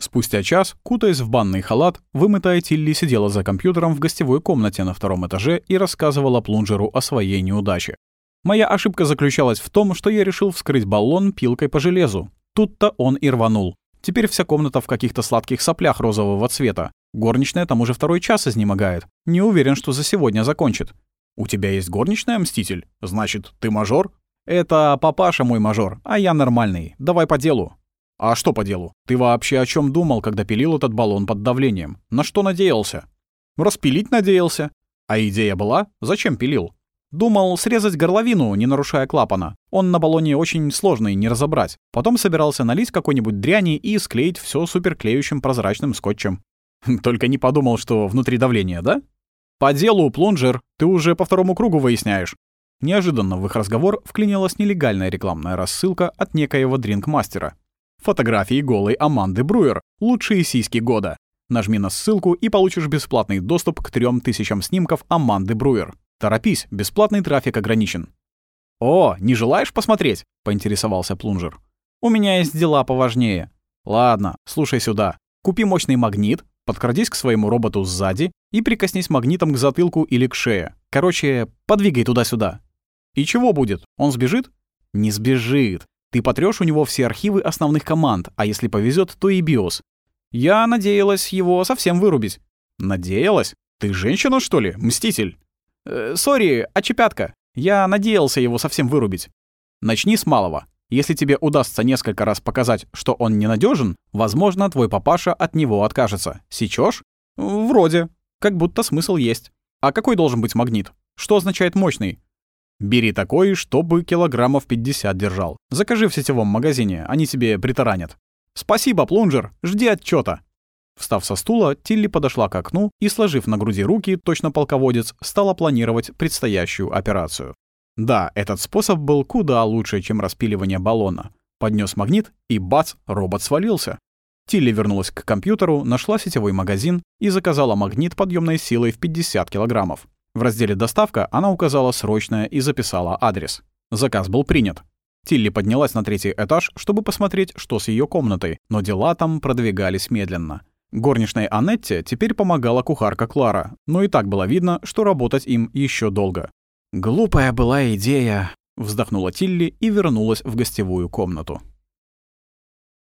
Спустя час, кутаясь в банный халат, вымытая Тилли сидела за компьютером в гостевой комнате на втором этаже и рассказывала Плунжеру о своей неудаче. Моя ошибка заключалась в том, что я решил вскрыть баллон пилкой по железу. Тут-то он и рванул. Теперь вся комната в каких-то сладких соплях розового цвета. Горничная там уже второй час изнемогает. Не уверен, что за сегодня закончит. «У тебя есть горничная, Мститель? Значит, ты мажор?» «Это папаша мой мажор, а я нормальный. Давай по делу». «А что по делу? Ты вообще о чем думал, когда пилил этот баллон под давлением? На что надеялся?» «Распилить надеялся». «А идея была? Зачем пилил?» Думал срезать горловину, не нарушая клапана. Он на баллоне очень сложный, не разобрать. Потом собирался налить какой-нибудь дряни и склеить все суперклеющим прозрачным скотчем. Только не подумал, что внутри давление, да? По делу, плунжер, ты уже по второму кругу выясняешь. Неожиданно в их разговор вклинилась нелегальная рекламная рассылка от некоего дринкмастера. Фотографии голой Аманды Бруер. Лучшие сиськи года. Нажми на ссылку и получишь бесплатный доступ к трем тысячам снимков Аманды Бруер. Торопись, бесплатный трафик ограничен. «О, не желаешь посмотреть?» — поинтересовался Плунжер. «У меня есть дела поважнее». «Ладно, слушай сюда. Купи мощный магнит, подкрадись к своему роботу сзади и прикоснись магнитом к затылку или к шее. Короче, подвигай туда-сюда». «И чего будет? Он сбежит?» «Не сбежит. Ты потрёшь у него все архивы основных команд, а если повезет, то и биос. Я надеялась его совсем вырубить». «Надеялась? Ты женщина, что ли, мститель?» Э, «Сори, очепятка. Я надеялся его совсем вырубить. Начни с малого. Если тебе удастся несколько раз показать, что он ненадежен, возможно, твой папаша от него откажется. Сечешь? Вроде. Как будто смысл есть. А какой должен быть магнит? Что означает мощный? Бери такой, чтобы килограммов 50 держал. Закажи в сетевом магазине, они тебе притаранят. Спасибо, плунжер, жди отчета. Встав со стула, Тилли подошла к окну и, сложив на груди руки, точно полководец, стала планировать предстоящую операцию. Да, этот способ был куда лучше, чем распиливание баллона. Поднес магнит, и бац, робот свалился. Тилли вернулась к компьютеру, нашла сетевой магазин и заказала магнит подъемной силой в 50 килограммов. В разделе «Доставка» она указала срочное и записала адрес. Заказ был принят. Тилли поднялась на третий этаж, чтобы посмотреть, что с ее комнатой, но дела там продвигались медленно. Горничной Анетте теперь помогала кухарка Клара, но и так было видно, что работать им еще долго. «Глупая была идея», — вздохнула Тилли и вернулась в гостевую комнату.